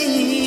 indeed.